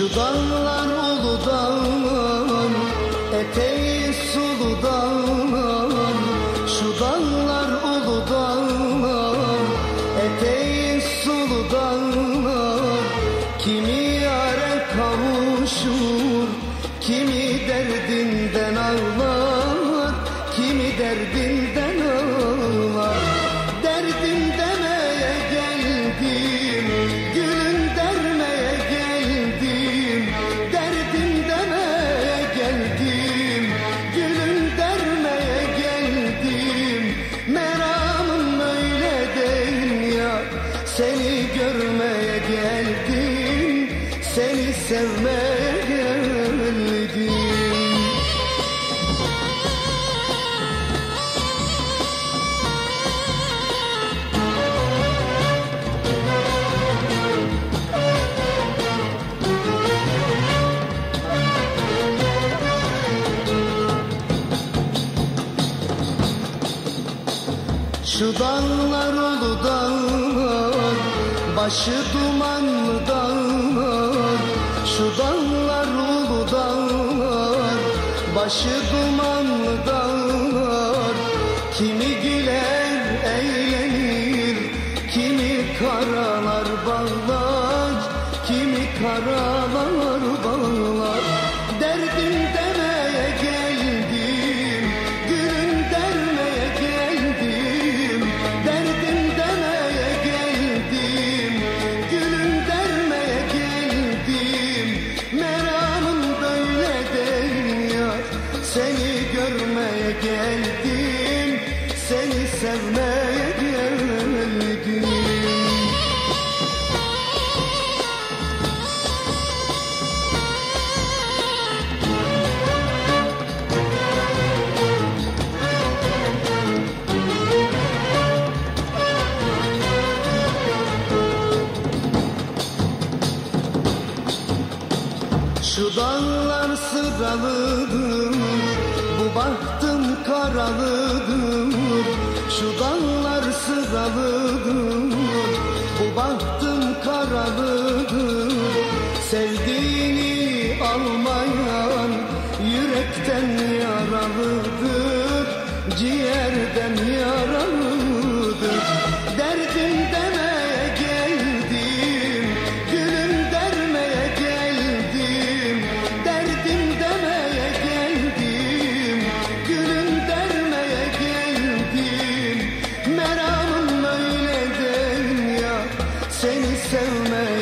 Şu dağlar ulu dağlar Eteği sulu dağlar Şu dağlar ulu dağlar Eteği sulu dağlar Kimi yare kavuşur Kimi derdinden ağlar sevmeye geldim. Şu dağlar ulu dağlar Başı dumanlı dağlar Şu dağlar ulu dağlar Başı dumanlı dağlar Şu dağlar sıralıdır Bu bahtım karalıdır. Şu dağlar sıralıdır Bu bahtım karalıdır. Sevdiğini almayan Yürekten yaralıdır Ciğerden yaralıdır seni sevmek.